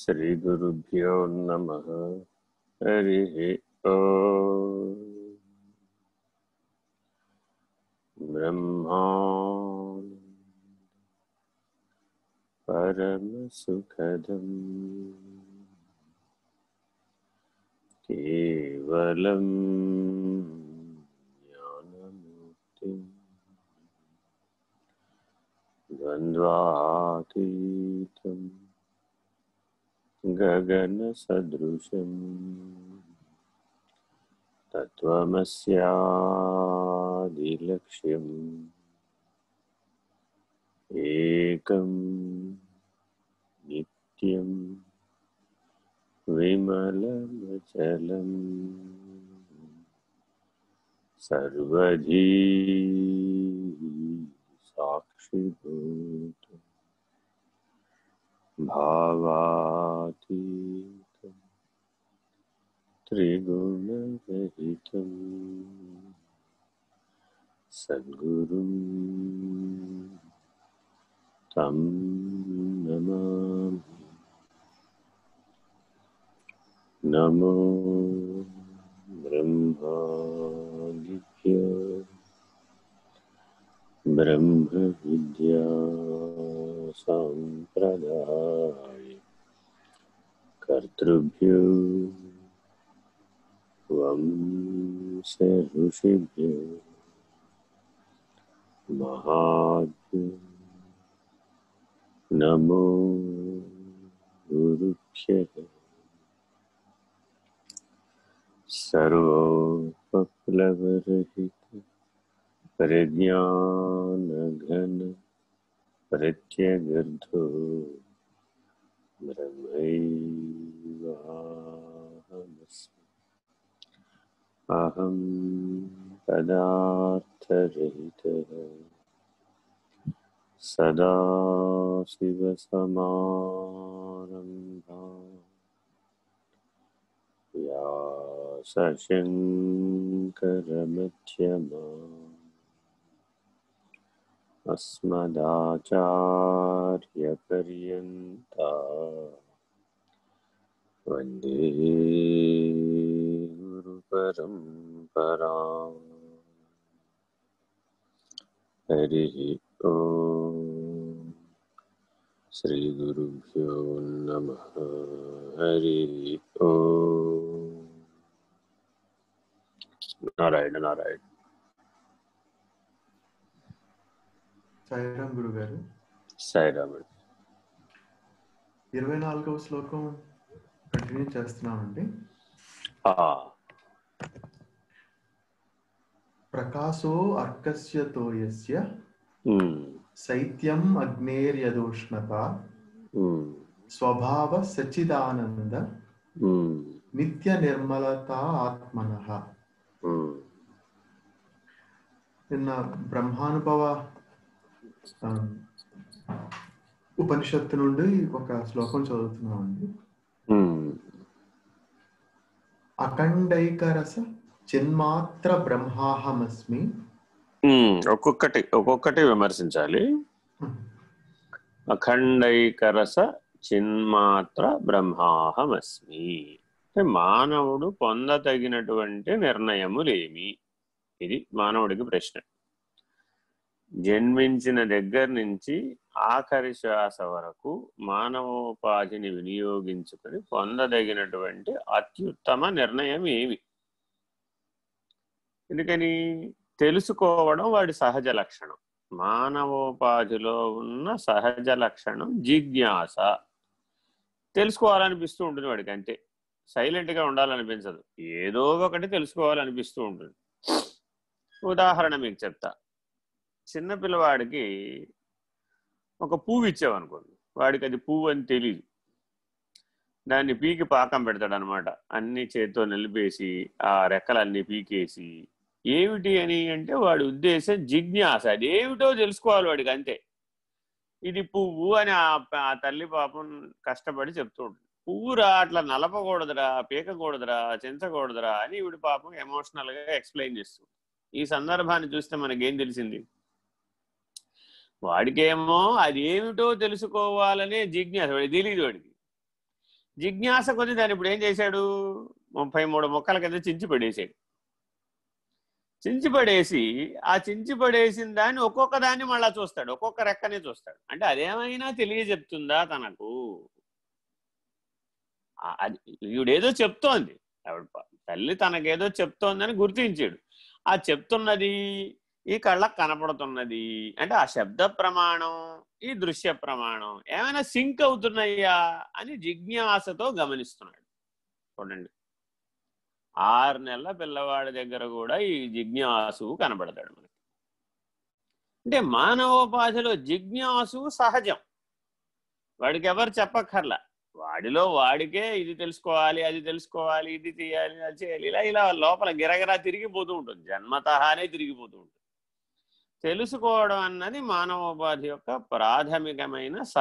श्रीगुरुभ्यो नमः। हरिः ओ ब्रह्मा परमसुखदम्। केवलं ज्ञानमुक्तिम्। द्वन्द्वातीतम्। गगनसदृशम्। तत्त्वमस्यादिलक्ष्यम्। एकं नित्यं विमलमचलम्। सर्वधी साक्षिभूतम् भावातीतं त्रिगुणरहितं सद्गुरुं तं नमामि। नमो ब्रह्मादिभ्य ब्रह्मविद्या कर्तृभ्यो वंश ऋषिभ्यो महाभ्यो नमो गुरुभ्यः सर्वोपप्लवरहित प्रज्ञानघन प्रत्यगर्धो ब्रह्मैवाहमस्मि अहं पदार्थरहितः सदाशिवसमारम्भा व्यासशङ्करमध्यमा अस्मदाचार्यपर्यन्ता वन्दे गुरुपरम्परा हरिः ॐ श्रीगुरुभ्यो नमः हरिः ॐ నారాయణ నారాయణ సాయిరామ్ గురు గారు సాయిరాముడు ఇరవై నాలుగవ శ్లోకం కంటిన్యూ చేస్తున్నామండి ఆ, ప్రకాశో అర్కస్య తోయస్య ఉమ్, శైత్యం అగ్నేర్యదోష్ణత స్వభావ సచిదానంద నిత్య నిర్మలత ఆత్మన నిన్న బ్రహ్మానుభవ ఉపనిషత్తు నుండి ఒక శ్లోకం చదువుతున్నామండి. అఖండైకరస చిన్మాత్ర బ్రహ్మాహమస్మి. ఒక్కొక్కటి ఒక్కొక్కటి విమర్శించాలి. అఖండైకరస చిన్మాత్ర బ్రహ్మాహమస్మి. అంటే మానవుడు పొందతగినటువంటి నిర్ణయములేమి? ఇది మానవుడికి ప్రశ్న. జన్మించిన దగ్గర నుంచి ఆఖరి శ్వాస వరకు మానవోపాధిని వినియోగించుకొని పొందదగినటువంటి అత్యుత్తమ నిర్ణయం ఏమి ఎందుకని తెలుసుకోవడం వాడి సహజ లక్షణం. మానవోపాధిలో ఉన్న సహజ లక్షణం జిజ్ఞాస. తెలుసుకోవాలనిపిస్తూ ఉంటుంది వాడికి అంతే. సైలెంట్గా ఉండాలనిపించదు. ఏదో ఒకటి తెలుసుకోవాలనిపిస్తూ ఉంటుంది. ఉదాహరణ మీకు చెప్తా. చిన్న పిల్లవాడికి ఒక పువ్వు ఇచ్చావనుకోండి. వాడికి అది పువ్వు అని తెలియదు దాన్ని పీకి పాకం పెడతాడు అనమాట అన్ని చేత్తో నిలిపేసి ఆ రెక్కలన్నీ పీకేసి ఏమిటి అని అంటే వాడి ఉద్దేశం జిజ్ఞాస. అది ఏమిటో తెలుసుకోవాలి వాడికి అంతే. ఇది పువ్వు అని ఆ ఆ తల్లి పాపం కష్టపడి చెప్తూ ఉంటుంది. పువ్వురా అట్లా నలపకూడదురా పీకకూడదురా చెంచకూడదురా అని ఈవిడ పాపం ఎమోషనల్గా ఎక్స్ప్లెయిన్ చేస్తుంది ఈ సందర్భాన్ని చూస్తే మనకేం తెలిసింది? వాడికేమో అది ఏమిటో తెలుసుకోవాలనే జిజ్ఞాస. వాడి తెలియదు వాడికి. జిజ్ఞాస కొద్ది దాన్ని ఇప్పుడు ఏం చేశాడు? ముప్పై మూడు మొక్కల కింద చించి పడేసాడు చించిపడేసి ఆ చించిపడేసిన దాన్ని ఒక్కొక్క దాన్ని మళ్ళా చూస్తాడు ఒక్కొక్క రెక్కనే చూస్తాడు. అంటే అదేమైనా తెలియజెప్తుందా తనకు? అది ఈవిడేదో చెప్తోంది. ఆవిడ తల్లి తనకేదో చెప్తోందని గుర్తించాడు. ఆ చెప్తున్నది ఈ కళ్ళకు కనపడుతున్నది అంటే ఆ శబ్ద ప్రమాణం ఈ దృశ్య ప్రమాణం ఏమైనా సింక్ అవుతున్నాయా అని జిజ్ఞాసతో గమనిస్తున్నాడు. చూడండి. ఆరు నెలల పిల్లవాడి దగ్గర కూడా ఈ జిజ్ఞాసు కనబడతాడు మనకి. అంటే మానవోపాధిలో జిజ్ఞాసు సహజం. వాడికి ఎవరు చెప్పక్కర్లా. వాడిలో వాడికే ఇది తెలుసుకోవాలి అది తెలుసుకోవాలి ఇది చేయాలి అది చేయాలి. ఇలా ఇలా లోపల గిరగిరా తిరిగిపోతూ ఉంటుంది. జన్మతహానే తిరిగిపోతూ ఉంటుంది. తెలుసుకోవడం అన్నది మానవోపాధి యొక్క ప్రాథమికమైన